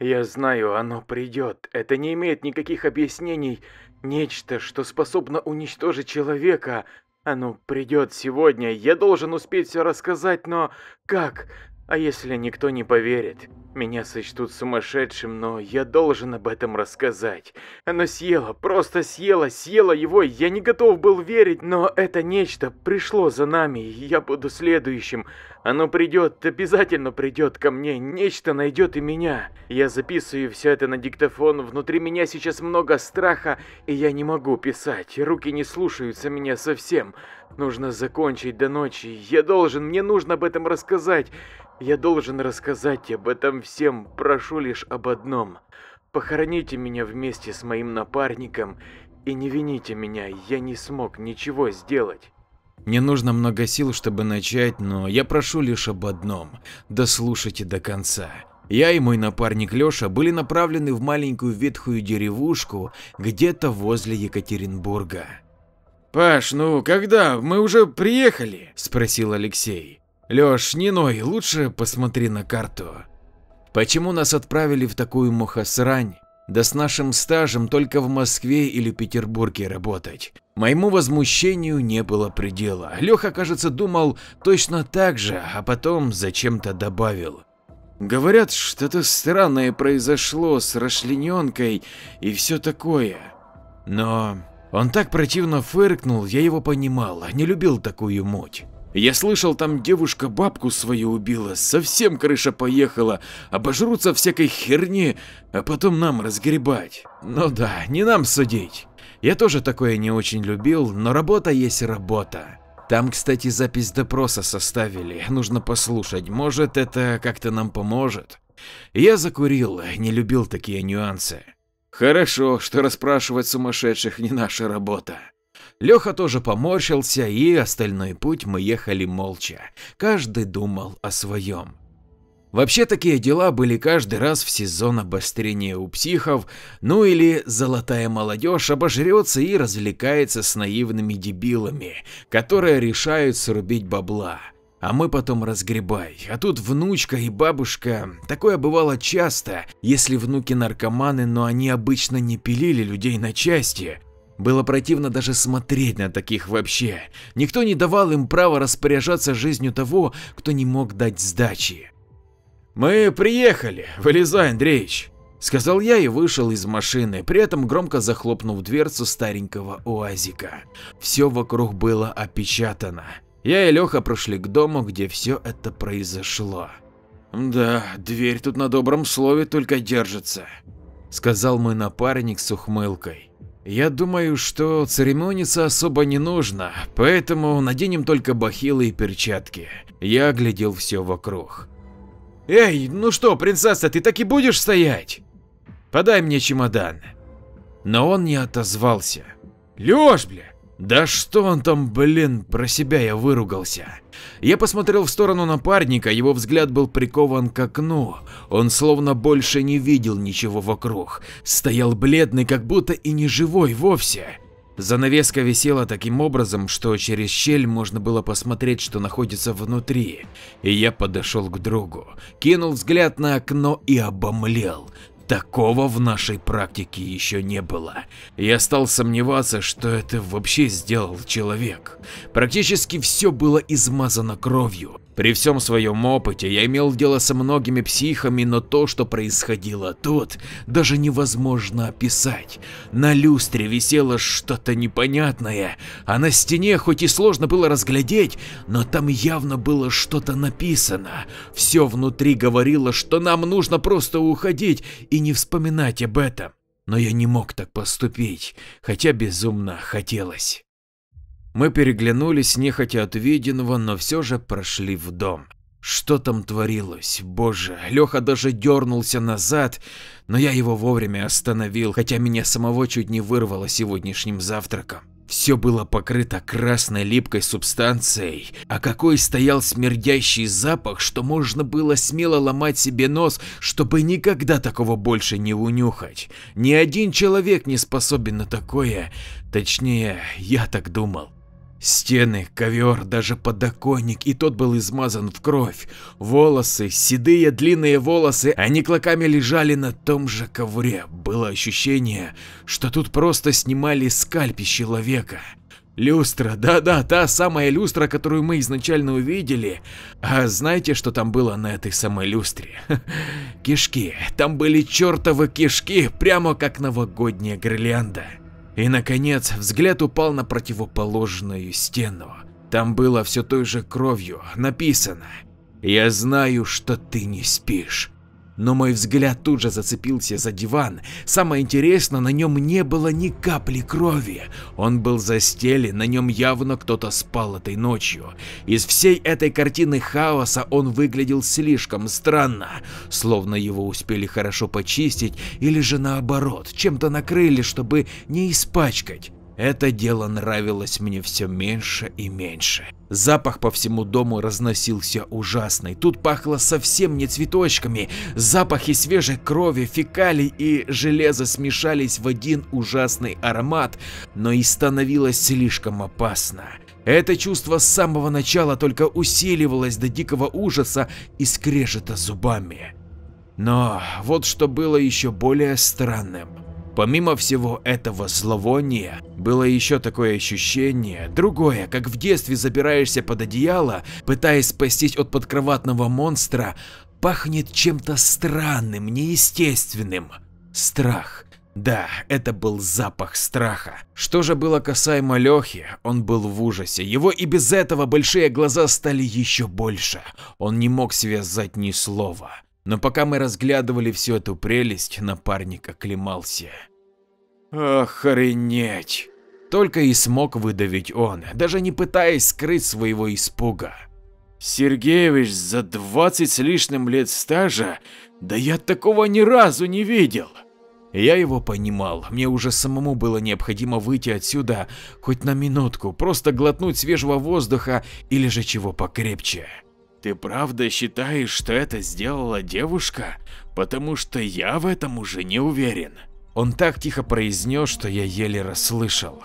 Я знаю, оно придет. Это не имеет никаких объяснений. Нечто, что способно уничтожить человека. Оно придет сегодня. Я должен успеть все рассказать, но как? А если никто не поверит? Меня сочтут сумасшедшим, но я должен об этом рассказать. Оно съело, просто съело, съело его, я не готов был верить, но это нечто пришло за нами, я буду следующим. Оно придет, обязательно придет ко мне, нечто найдет и меня. Я записываю все это на диктофон, внутри меня сейчас много страха, и я не могу писать, руки не слушаются меня совсем. Нужно закончить до ночи, я должен, мне нужно об этом рассказать. Я должен рассказать об этом всем, прошу лишь об одном. Похороните меня вместе с моим напарником и не вините меня, я не смог ничего сделать. Мне нужно много сил, чтобы начать, но я прошу лишь об одном – дослушайте до конца. Я и мой напарник Лёша были направлены в маленькую ветхую деревушку где-то возле Екатеринбурга. «Паш, ну когда? Мы уже приехали?» – спросил Алексей. Лёш, не ной, лучше посмотри на карту. Почему нас отправили в такую мухосрань? Да с нашим стажем только в Москве или Петербурге работать. Моему возмущению не было предела. Леха, кажется, думал точно так же, а потом зачем-то добавил. Говорят, что-то странное произошло с расчлененкой и все такое. Но он так противно фыркнул, я его понимал, не любил такую муть. Я слышал, там девушка бабку свою убила, совсем крыша поехала, обожрутся всякой херни, а потом нам разгребать. Ну да, не нам судить. Я тоже такое не очень любил, но работа есть работа. Там, кстати, запись допроса составили, нужно послушать, может это как-то нам поможет. Я закурил, не любил такие нюансы. Хорошо, что расспрашивать сумасшедших не наша работа. Леха тоже поморщился, и остальной путь мы ехали молча. Каждый думал о своем. Вообще такие дела были каждый раз в сезон обострения у психов, ну или золотая молодежь обожрется и развлекается с наивными дебилами, которые решают срубить бабла. А мы потом разгребай. А тут внучка и бабушка. Такое бывало часто, если внуки наркоманы, но они обычно не пилили людей на части, было противно даже смотреть на таких вообще. Никто не давал им права распоряжаться жизнью того, кто не мог дать сдачи. «Мы приехали, вылезай, Андреич», – сказал я и вышел из машины, при этом громко захлопнув дверцу старенького уазика. Все вокруг было опечатано. Я и Леха прошли к дому, где все это произошло. «Да, дверь тут на добром слове только держится», – сказал мой напарник с ухмылкой. Я думаю, что церемониться особо не нужно, поэтому наденем только бахилы и перчатки. Я оглядел все вокруг. Эй, ну что, принцесса, ты так и будешь стоять? Подай мне чемодан. Но он не отозвался. Лёш, бля, да что он там, блин, про себя я выругался. Я посмотрел в сторону напарника, его взгляд был прикован к окну. Он словно больше не видел ничего вокруг. Стоял бледный, как будто и не живой вовсе. Занавеска висела таким образом, что через щель можно было посмотреть, что находится внутри. И я подошел к другу, кинул взгляд на окно и обомлел. Такого в нашей практике еще не было. Я стал сомневаться, что это вообще сделал человек. Практически все было измазано кровью. При всем своем опыте я имел дело со многими психами, но то, что происходило тут, даже невозможно описать. На люстре висело что-то непонятное, а на стене хоть и сложно было разглядеть, но там явно было что-то написано. Все внутри говорило, что нам нужно просто уходить и не вспоминать об этом. Но я не мог так поступить, хотя безумно хотелось. Мы переглянулись нехотя от виденного, но все же прошли в дом. Что там творилось? Боже, Леха даже дернулся назад, но я его вовремя остановил, хотя меня самого чуть не вырвало сегодняшним завтраком. Все было покрыто красной липкой субстанцией, а какой стоял смердящий запах, что можно было смело ломать себе нос, чтобы никогда такого больше не унюхать. Ни один человек не способен на такое, точнее, я так думал. Стены, ковер, даже подоконник, и тот был измазан в кровь. Волосы, седые длинные волосы, они клоками лежали на том же ковре. Было ощущение, что тут просто снимали скальпи человека. Люстра, да-да, та самая люстра, которую мы изначально увидели. А знаете, что там было на этой самой люстре? Кишки. Там были чертовы кишки, прямо как новогодняя гирлянда. И, наконец, взгляд упал на противоположную стену. Там было все той же кровью написано «Я знаю, что ты не спишь». Но мой взгляд тут же зацепился за диван. Самое интересное, на нем не было ни капли крови. Он был застелен, на нем явно кто-то спал этой ночью. Из всей этой картины хаоса он выглядел слишком странно, словно его успели хорошо почистить или же наоборот, чем-то накрыли, чтобы не испачкать. Это дело нравилось мне все меньше и меньше. Запах по всему дому разносился ужасный. Тут пахло совсем не цветочками. Запахи свежей крови, фекалий и железа смешались в один ужасный аромат, но и становилось слишком опасно. Это чувство с самого начала только усиливалось до дикого ужаса и скрежета зубами. Но вот что было еще более странным. Помимо всего этого зловония, было еще такое ощущение, другое, как в детстве забираешься под одеяло, пытаясь спастись от подкроватного монстра, пахнет чем-то странным, неестественным. Страх. Да, это был запах страха. Что же было касаемо Лехи, он был в ужасе. Его и без этого большие глаза стали еще больше. Он не мог связать ни слова. Но пока мы разглядывали всю эту прелесть, напарник оклемался. Охренеть! Только и смог выдавить он, даже не пытаясь скрыть своего испуга. Сергеевич за двадцать с лишним лет стажа? Да я такого ни разу не видел. Я его понимал, мне уже самому было необходимо выйти отсюда хоть на минутку, просто глотнуть свежего воздуха или же чего покрепче. Ты правда считаешь, что это сделала девушка? Потому что я в этом уже не уверен. Он так тихо произнес, что я еле расслышал.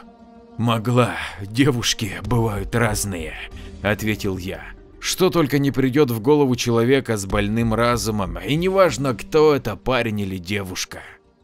Могла, девушки бывают разные, ответил я. Что только не придет в голову человека с больным разумом, и неважно, кто это, парень или девушка.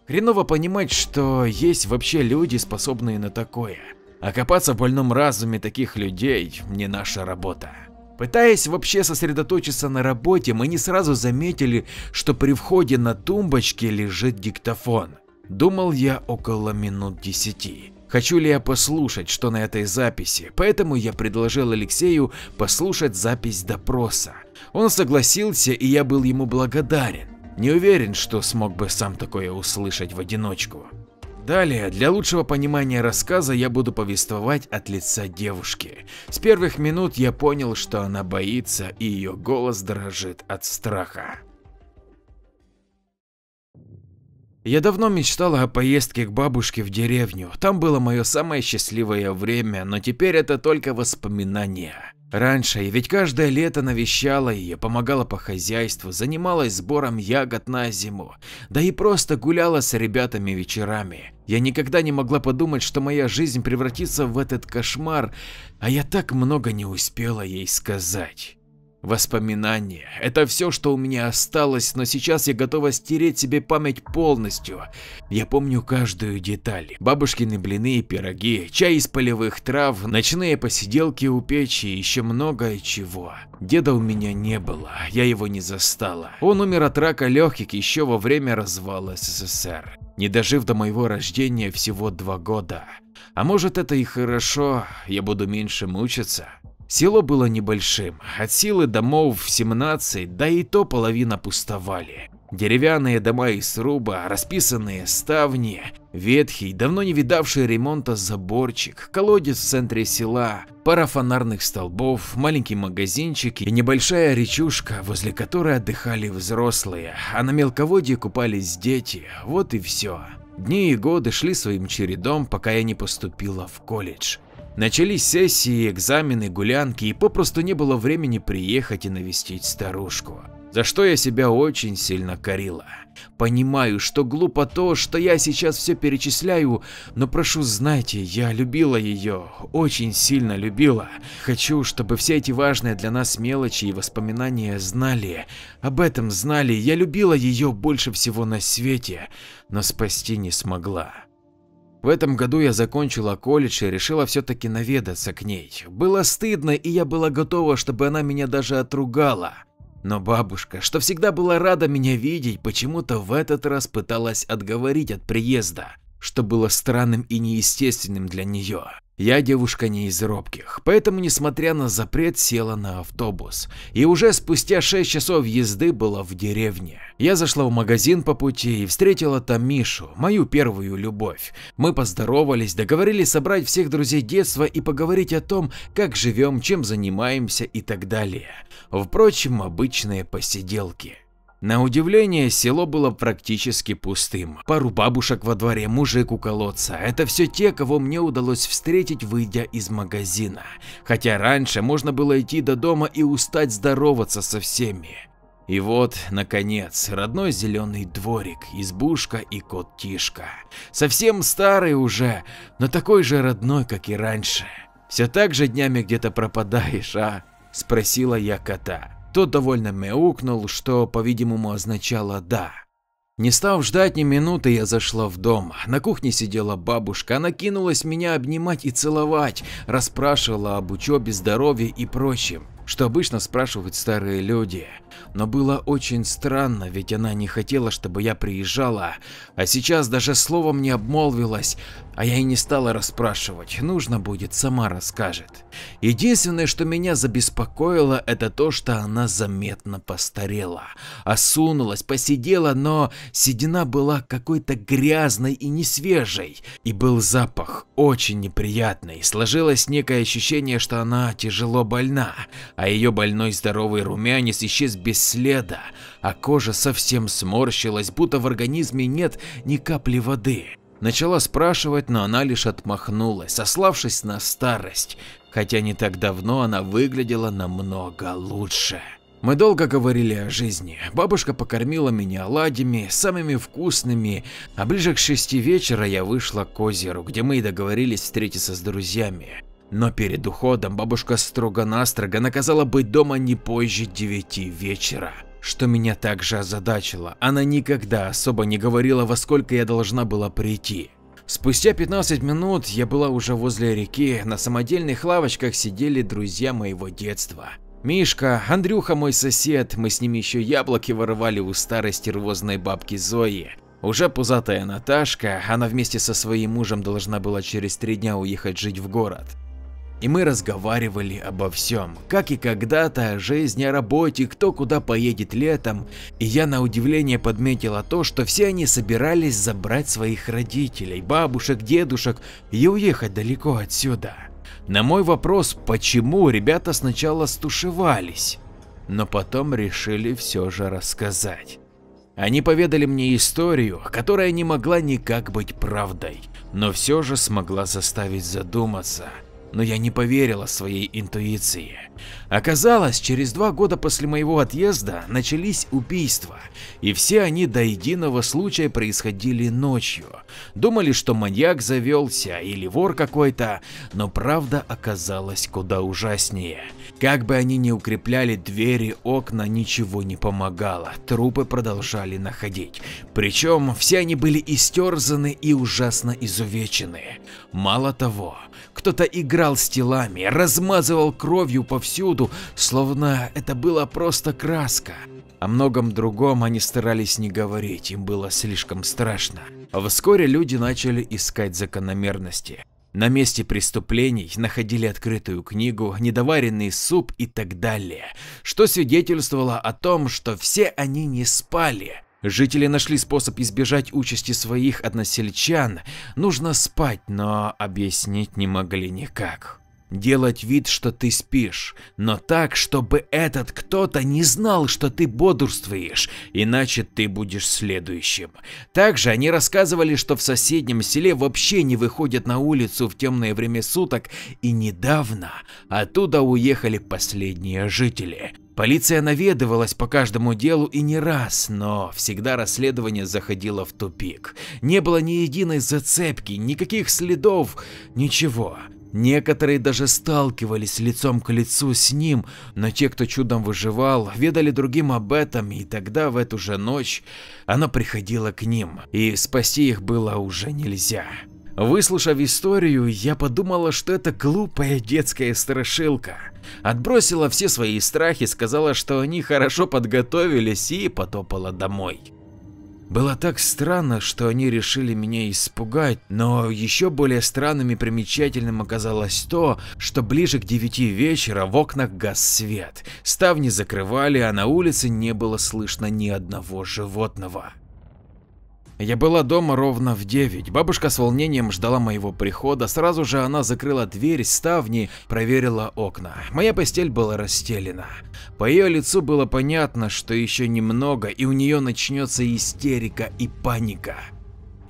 Хреново понимать, что есть вообще люди, способные на такое. А копаться в больном разуме таких людей не наша работа. Пытаясь вообще сосредоточиться на работе, мы не сразу заметили, что при входе на тумбочке лежит диктофон. Думал я около минут десяти. Хочу ли я послушать, что на этой записи, поэтому я предложил Алексею послушать запись допроса. Он согласился, и я был ему благодарен. Не уверен, что смог бы сам такое услышать в одиночку. Далее, для лучшего понимания рассказа я буду повествовать от лица девушки. С первых минут я понял, что она боится и ее голос дрожит от страха. Я давно мечтала о поездке к бабушке в деревню. Там было мое самое счастливое время, но теперь это только воспоминания. Раньше я ведь каждое лето навещала ее, помогала по хозяйству, занималась сбором ягод на зиму, да и просто гуляла с ребятами вечерами. Я никогда не могла подумать, что моя жизнь превратится в этот кошмар, а я так много не успела ей сказать. Воспоминания – это все, что у меня осталось, но сейчас я готова стереть себе память полностью. Я помню каждую деталь. Бабушкины блины и пироги, чай из полевых трав, ночные посиделки у печи и еще многое чего. Деда у меня не было, я его не застала. Он умер от рака легких еще во время развала СССР, не дожив до моего рождения всего два года. А может это и хорошо, я буду меньше мучиться. Село было небольшим, от силы домов 17, да и то половина пустовали. Деревянные дома из сруба, расписанные ставни, ветхий, давно не видавший ремонта заборчик, колодец в центре села, пара фонарных столбов, маленький магазинчик и небольшая речушка, возле которой отдыхали взрослые, а на мелководье купались дети, вот и все. Дни и годы шли своим чередом, пока я не поступила в колледж. Начались сессии, экзамены, гулянки и попросту не было времени приехать и навестить старушку. за что я себя очень сильно корила. Понимаю, что глупо то, что я сейчас все перечисляю, но прошу знайте, я любила ее, очень сильно любила. Хочу, чтобы все эти важные для нас мелочи и воспоминания знали, об этом знали, я любила ее больше всего на свете, но спасти не смогла. В этом году я закончила колледж и решила все-таки наведаться к ней. Было стыдно, и я была готова, чтобы она меня даже отругала. Но бабушка, что всегда была рада меня видеть, почему-то в этот раз пыталась отговорить от приезда, что было странным и неестественным для нее. Я девушка не из робких, поэтому, несмотря на запрет, села на автобус и уже спустя 6 часов езды была в деревне. Я зашла в магазин по пути и встретила там Мишу, мою первую любовь. Мы поздоровались, договорились собрать всех друзей детства и поговорить о том, как живем, чем занимаемся и так далее. Впрочем, обычные посиделки. На удивление, село было практически пустым. Пару бабушек во дворе, мужик у колодца. Это все те, кого мне удалось встретить, выйдя из магазина. Хотя раньше можно было идти до дома и устать здороваться со всеми. И вот, наконец, родной зеленый дворик, избушка и кот Тишка. Совсем старый уже, но такой же родной, как и раньше. Все так же днями где-то пропадаешь, а? Спросила я кота. Тот довольно мяукнул, что, по-видимому, означало «да». Не став ждать ни минуты, я зашла в дом. На кухне сидела бабушка, она кинулась меня обнимать и целовать, расспрашивала об учебе, здоровье и прочем что обычно спрашивают старые люди. Но было очень странно, ведь она не хотела, чтобы я приезжала, а сейчас даже словом не обмолвилась, а я и не стала расспрашивать, нужно будет, сама расскажет. Единственное, что меня забеспокоило, это то, что она заметно постарела, осунулась, посидела, но седина была какой-то грязной и несвежей, и был запах очень неприятный, сложилось некое ощущение, что она тяжело больна, а ее больной здоровый румянец исчез без следа, а кожа совсем сморщилась, будто в организме нет ни капли воды. Начала спрашивать, но она лишь отмахнулась, сославшись на старость, хотя не так давно она выглядела намного лучше. Мы долго говорили о жизни. Бабушка покормила меня оладьями, самыми вкусными, а ближе к шести вечера я вышла к озеру, где мы и договорились встретиться с друзьями. Но перед уходом бабушка строго-настрого наказала быть дома не позже девяти вечера, что меня также озадачило. Она никогда особо не говорила, во сколько я должна была прийти. Спустя 15 минут я была уже возле реки, на самодельных лавочках сидели друзья моего детства. Мишка, Андрюха мой сосед, мы с ними еще яблоки воровали у старой стервозной бабки Зои. Уже пузатая Наташка, она вместе со своим мужем должна была через три дня уехать жить в город и мы разговаривали обо всем, как и когда-то жизни, работе, кто куда поедет летом, и я на удивление подметила то, что все они собирались забрать своих родителей, бабушек, дедушек и уехать далеко отсюда. На мой вопрос, почему ребята сначала стушевались, но потом решили все же рассказать. Они поведали мне историю, которая не могла никак быть правдой, но все же смогла заставить задуматься но я не поверила своей интуиции. Оказалось, через два года после моего отъезда начались убийства, и все они до единого случая происходили ночью. Думали, что маньяк завелся или вор какой-то, но правда оказалась куда ужаснее. Как бы они ни укрепляли двери, окна, ничего не помогало, трупы продолжали находить. Причем все они были истерзаны и ужасно изувечены. Мало того, кто-то играл с телами, размазывал кровью повсюду, словно это была просто краска. О многом другом они старались не говорить, им было слишком страшно. Вскоре люди начали искать закономерности. На месте преступлений находили открытую книгу, недоваренный суп и так далее, что свидетельствовало о том, что все они не спали. Жители нашли способ избежать участи своих односельчан. Нужно спать, но объяснить не могли никак. Делать вид, что ты спишь, но так, чтобы этот кто-то не знал, что ты бодрствуешь, иначе ты будешь следующим. Также они рассказывали, что в соседнем селе вообще не выходят на улицу в темное время суток и недавно оттуда уехали последние жители. Полиция наведывалась по каждому делу и не раз, но всегда расследование заходило в тупик. Не было ни единой зацепки, никаких следов, ничего. Некоторые даже сталкивались лицом к лицу с ним, но те, кто чудом выживал, ведали другим об этом, и тогда в эту же ночь она приходила к ним, и спасти их было уже нельзя. Выслушав историю, я подумала, что это глупая детская страшилка. Отбросила все свои страхи, сказала, что они хорошо подготовились и потопала домой. Было так странно, что они решили меня испугать, но еще более странным и примечательным оказалось то, что ближе к девяти вечера в окнах гас свет, ставни закрывали, а на улице не было слышно ни одного животного. Я была дома ровно в 9. Бабушка с волнением ждала моего прихода. Сразу же она закрыла дверь, ставни, проверила окна. Моя постель была расстелена. По ее лицу было понятно, что еще немного и у нее начнется истерика и паника.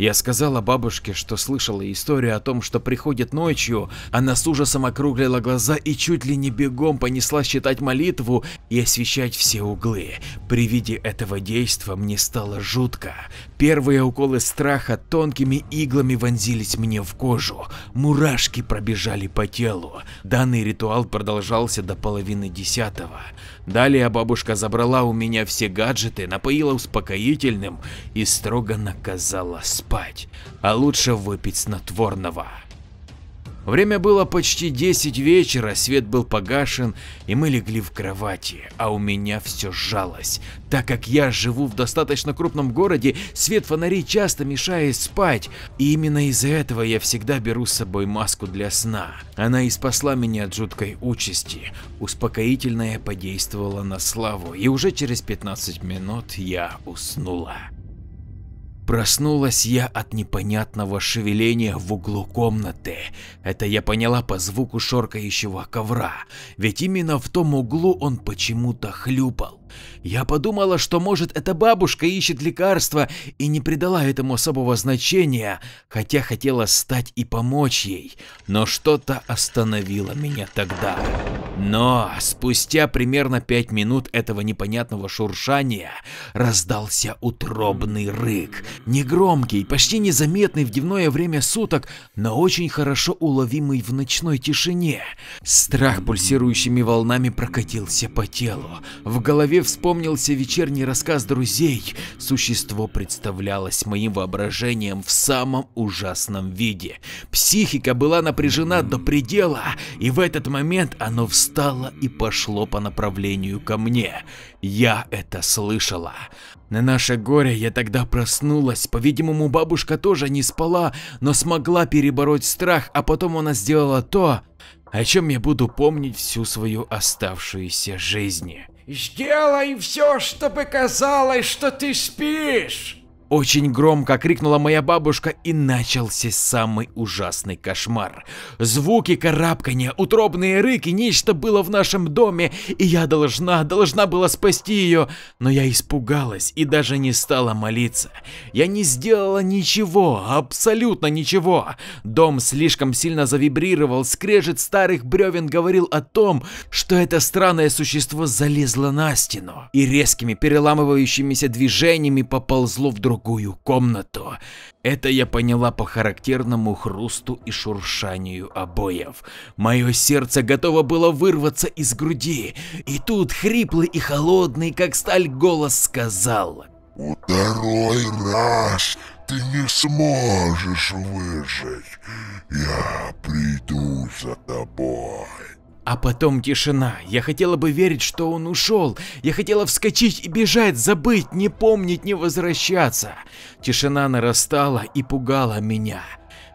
Я сказала бабушке, что слышала историю о том, что приходит ночью, она с ужасом округлила глаза и чуть ли не бегом понесла читать молитву и освещать все углы. При виде этого действа мне стало жутко. Первые уколы страха тонкими иглами вонзились мне в кожу, мурашки пробежали по телу. Данный ритуал продолжался до половины десятого. Далее бабушка забрала у меня все гаджеты, напоила успокоительным и строго наказала спать, а лучше выпить снотворного. Время было почти 10 вечера, свет был погашен, и мы легли в кровати, а у меня все сжалось. Так как я живу в достаточно крупном городе, свет фонарей часто мешает спать, и именно из-за этого я всегда беру с собой маску для сна. Она и спасла меня от жуткой участи. Успокоительное подействовало на славу, и уже через 15 минут я уснула. Проснулась я от непонятного шевеления в углу комнаты. Это я поняла по звуку шоркающего ковра, ведь именно в том углу он почему-то хлюпал. Я подумала, что может эта бабушка ищет лекарства и не придала этому особого значения, хотя хотела стать и помочь ей, но что-то остановило меня тогда. Но спустя примерно пять минут этого непонятного шуршания раздался утробный рык, негромкий, почти незаметный в дневное время суток, но очень хорошо уловимый в ночной тишине. Страх пульсирующими волнами прокатился по телу. В голове вспомнился вечерний рассказ друзей. Существо представлялось моим воображением в самом ужасном виде. Психика была напряжена до предела, и в этот момент оно встало и пошло по направлению ко мне. Я это слышала. На наше горе я тогда проснулась, по-видимому бабушка тоже не спала, но смогла перебороть страх, а потом она сделала то, о чем я буду помнить всю свою оставшуюся жизнь. Сделай все, чтобы казалось, что ты спишь. Очень громко крикнула моя бабушка и начался самый ужасный кошмар. Звуки карабкания, утробные рыки, нечто было в нашем доме, и я должна, должна была спасти ее, но я испугалась и даже не стала молиться. Я не сделала ничего, абсолютно ничего. Дом слишком сильно завибрировал, скрежет старых бревен говорил о том, что это странное существо залезло на стену и резкими переламывающимися движениями поползло в другую другую комнату. Это я поняла по характерному хрусту и шуршанию обоев. Мое сердце готово было вырваться из груди, и тут хриплый и холодный, как сталь, голос сказал. «Второй раз ты не сможешь выжить. Я приду за тобой». А потом тишина. Я хотела бы верить, что он ушел. Я хотела вскочить и бежать, забыть, не помнить, не возвращаться. Тишина нарастала и пугала меня.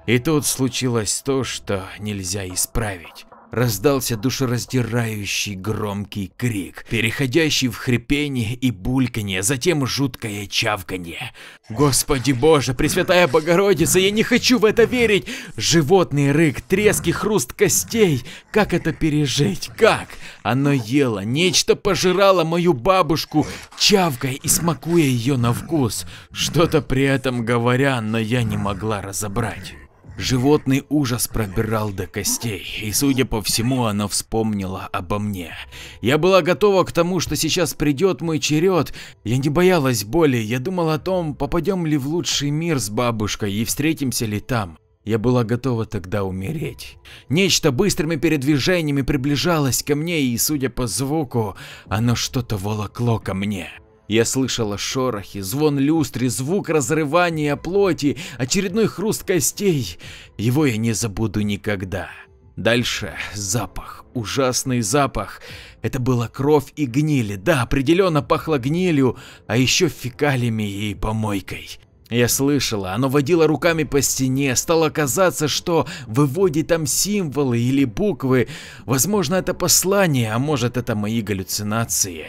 И тут случилось то, что нельзя исправить. Раздался душераздирающий громкий крик, переходящий в хрипение и бульканье, затем жуткое чавканье. Господи боже, Пресвятая Богородица, я не хочу в это верить! Животный рык, треск и хруст костей. Как это пережить? Как? Оно ело, нечто пожирало мою бабушку, чавкая и смакуя ее на вкус. Что-то при этом говоря, но я не могла разобрать. Животный ужас пробирал до костей, и судя по всему, она вспомнила обо мне. Я была готова к тому, что сейчас придет мой черед. Я не боялась боли, я думала о том, попадем ли в лучший мир с бабушкой и встретимся ли там. Я была готова тогда умереть. Нечто быстрыми передвижениями приближалось ко мне, и, судя по звуку, оно что-то волокло ко мне. Я слышала шорохи, звон люстры, звук разрывания плоти, очередной хруст костей. Его я не забуду никогда. Дальше запах, ужасный запах. Это была кровь и гнили, да, определенно пахло гнилью, а еще фекалиями и помойкой. Я слышала, оно водило руками по стене, стало казаться, что выводит там символы или буквы. Возможно, это послание, а может, это мои галлюцинации.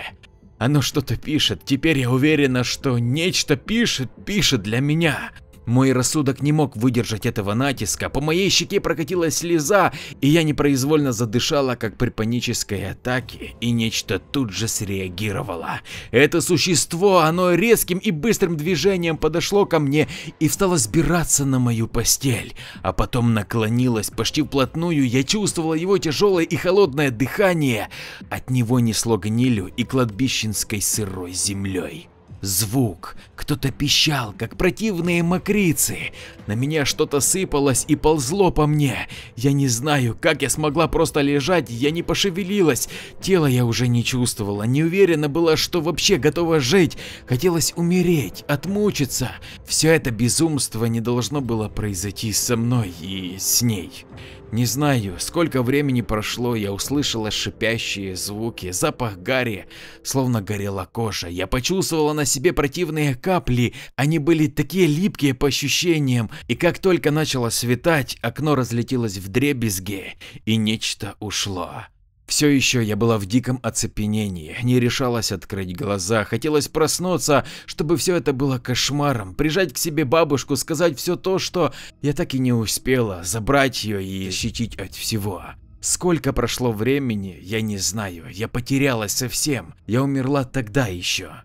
Оно что-то пишет, теперь я уверена, что нечто пишет, пишет для меня. Мой рассудок не мог выдержать этого натиска, по моей щеке прокатилась слеза, и я непроизвольно задышала, как при панической атаке, и нечто тут же среагировало. Это существо, оно резким и быстрым движением подошло ко мне и стало сбираться на мою постель, а потом наклонилось почти вплотную, я чувствовала его тяжелое и холодное дыхание, от него несло гнилью и кладбищенской сырой землей. Звук. Кто-то пищал, как противные мокрицы. На меня что-то сыпалось и ползло по мне. Я не знаю, как я смогла просто лежать, я не пошевелилась. Тело я уже не чувствовала, не уверена была, что вообще готова жить. Хотелось умереть, отмучиться. Все это безумство не должно было произойти со мной и с ней. Не знаю, сколько времени прошло, я услышала шипящие звуки, запах гари, словно горела кожа. Я почувствовала на себе противные капли, они были такие липкие по ощущениям, и как только начало светать, окно разлетелось в дребезги, и нечто ушло. Все еще я была в диком оцепенении, не решалась открыть глаза, хотелось проснуться, чтобы все это было кошмаром, прижать к себе бабушку, сказать все то, что я так и не успела, забрать ее и защитить от всего. Сколько прошло времени, я не знаю, я потерялась совсем, я умерла тогда еще.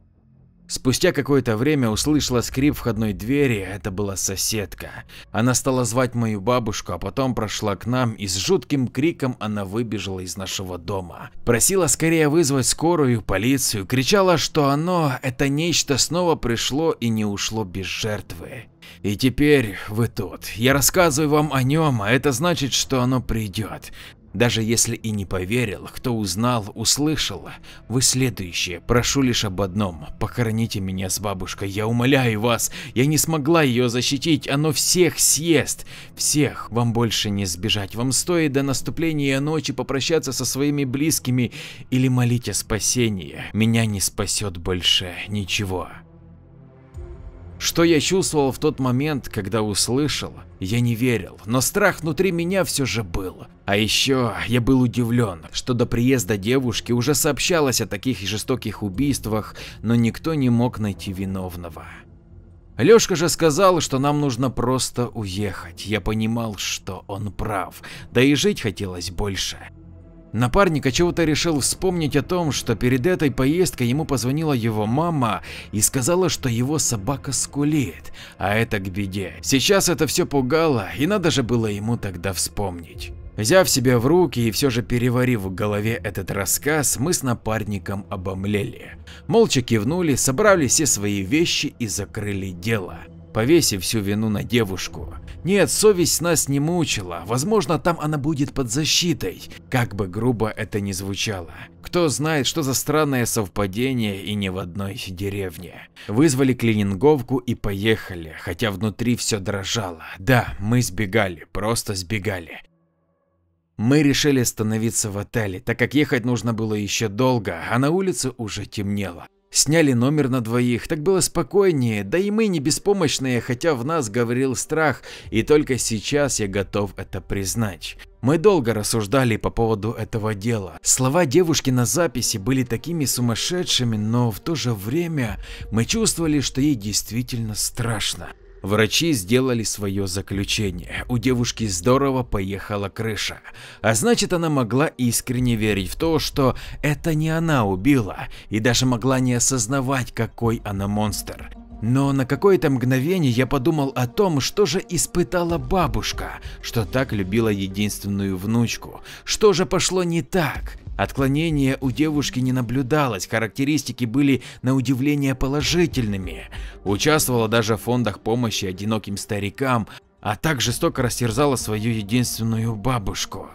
Спустя какое-то время услышала скрип входной двери, это была соседка. Она стала звать мою бабушку, а потом прошла к нам и с жутким криком она выбежала из нашего дома. Просила скорее вызвать скорую, полицию, кричала, что оно, это нечто снова пришло и не ушло без жертвы. И теперь вы тут. Я рассказываю вам о нем, а это значит, что оно придет. Даже если и не поверил, кто узнал, услышал, вы следующие, прошу лишь об одном, похороните меня с бабушкой, я умоляю вас, я не смогла ее защитить, оно всех съест, всех, вам больше не сбежать, вам стоит до наступления ночи попрощаться со своими близкими или молить о спасении, меня не спасет больше ничего. Что я чувствовал в тот момент, когда услышал, я не верил, но страх внутри меня все же был. А еще я был удивлен, что до приезда девушки уже сообщалось о таких жестоких убийствах, но никто не мог найти виновного. Лёшка же сказал, что нам нужно просто уехать. Я понимал, что он прав, да и жить хотелось больше. Напарник чего-то решил вспомнить о том, что перед этой поездкой ему позвонила его мама и сказала, что его собака скулит, а это к беде. Сейчас это все пугало, и надо же было ему тогда вспомнить. Взяв себя в руки и все же переварив в голове этот рассказ, мы с напарником обомлели. Молча кивнули, собрали все свои вещи и закрыли дело повесив всю вину на девушку. Нет, совесть нас не мучила, возможно там она будет под защитой, как бы грубо это ни звучало. Кто знает, что за странное совпадение и не в одной деревне. Вызвали клининговку и поехали, хотя внутри все дрожало. Да, мы сбегали, просто сбегали. Мы решили остановиться в отеле, так как ехать нужно было еще долго, а на улице уже темнело. Сняли номер на двоих, так было спокойнее, да и мы не беспомощные, хотя в нас говорил страх, и только сейчас я готов это признать. Мы долго рассуждали по поводу этого дела. Слова девушки на записи были такими сумасшедшими, но в то же время мы чувствовали, что ей действительно страшно. Врачи сделали свое заключение. У девушки здорово поехала крыша. А значит, она могла искренне верить в то, что это не она убила, и даже могла не осознавать, какой она монстр. Но на какое-то мгновение я подумал о том, что же испытала бабушка, что так любила единственную внучку, что же пошло не так. Отклонения у девушки не наблюдалось, характеристики были на удивление положительными. Участвовала даже в фондах помощи одиноким старикам, а так жестоко растерзала свою единственную бабушку.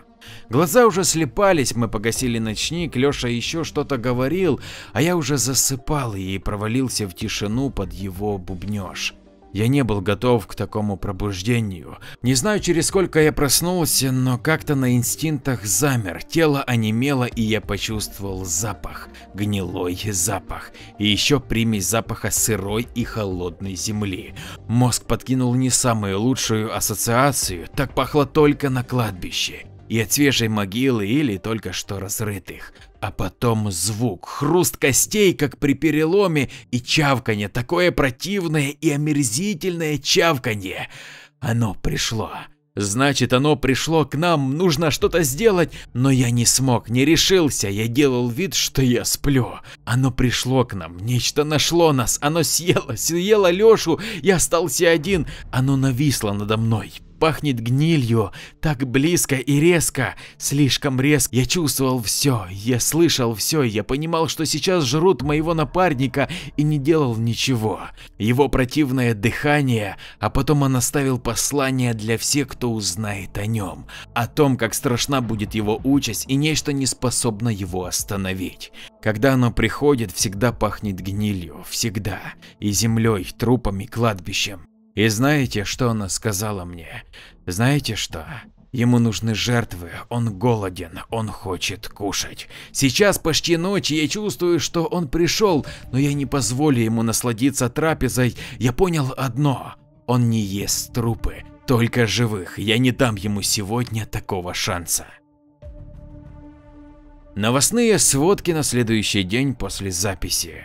Глаза уже слепались, мы погасили ночник, Леша еще что-то говорил, а я уже засыпал и провалился в тишину под его бубнеж. Я не был готов к такому пробуждению. Не знаю, через сколько я проснулся, но как-то на инстинктах замер, тело онемело и я почувствовал запах, гнилой запах. И еще примесь запаха сырой и холодной земли. Мозг подкинул не самую лучшую ассоциацию, так пахло только на кладбище и от свежей могилы или только что разрытых. А потом звук, хруст костей, как при переломе, и чавканье, такое противное и омерзительное чавканье. Оно пришло. Значит, оно пришло к нам, нужно что-то сделать, но я не смог, не решился, я делал вид, что я сплю. Оно пришло к нам, нечто нашло нас, оно съело, съело Лешу, я остался один, оно нависло надо мной, пахнет гнилью, так близко и резко, слишком резко. Я чувствовал все, я слышал все, я понимал, что сейчас жрут моего напарника и не делал ничего. Его противное дыхание, а потом он оставил послание для всех, кто узнает о нем, о том, как страшна будет его участь и нечто не способно его остановить. Когда оно приходит, всегда пахнет гнилью, всегда, и землей, трупами, кладбищем. И знаете, что она сказала мне? Знаете что? Ему нужны жертвы, он голоден, он хочет кушать. Сейчас почти ночь, я чувствую, что он пришел, но я не позволю ему насладиться трапезой. Я понял одно, он не ест трупы, только живых. Я не дам ему сегодня такого шанса. Новостные сводки на следующий день после записи.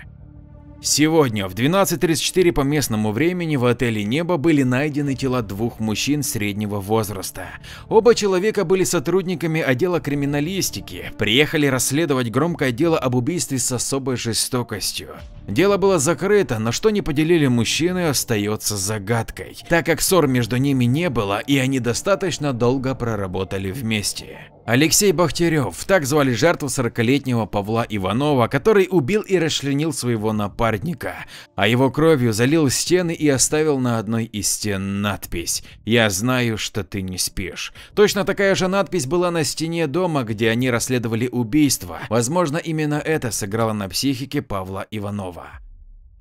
Сегодня в 12.34 по местному времени в отеле Небо были найдены тела двух мужчин среднего возраста. Оба человека были сотрудниками отдела криминалистики, приехали расследовать громкое дело об убийстве с особой жестокостью. Дело было закрыто, но что не поделили мужчины остается загадкой, так как ссор между ними не было и они достаточно долго проработали вместе. Алексей Бахтерев, так звали жертву 40-летнего Павла Иванова, который убил и расчленил своего напарника, а его кровью залил стены и оставил на одной из стен надпись «Я знаю, что ты не спишь». Точно такая же надпись была на стене дома, где они расследовали убийство. Возможно, именно это сыграло на психике Павла Иванова.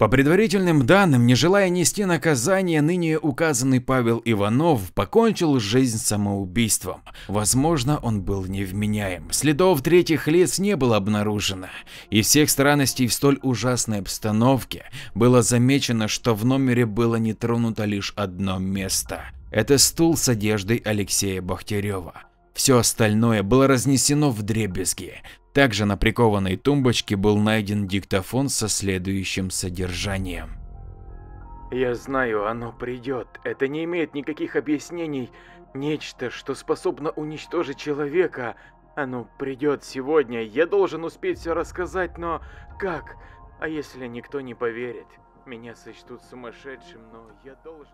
По предварительным данным, не желая нести наказание, ныне указанный Павел Иванов покончил жизнь самоубийством. Возможно, он был невменяем. Следов третьих лиц не было обнаружено. Из всех странностей в столь ужасной обстановке было замечено, что в номере было не тронуто лишь одно место. Это стул с одеждой Алексея Бахтерева. Все остальное было разнесено в дребезги. Также на прикованной тумбочке был найден диктофон со следующим содержанием. Я знаю, оно придет. Это не имеет никаких объяснений. Нечто, что способно уничтожить человека. Оно придет сегодня. Я должен успеть все рассказать, но как? А если никто не поверит? Меня сочтут сумасшедшим, но я должен...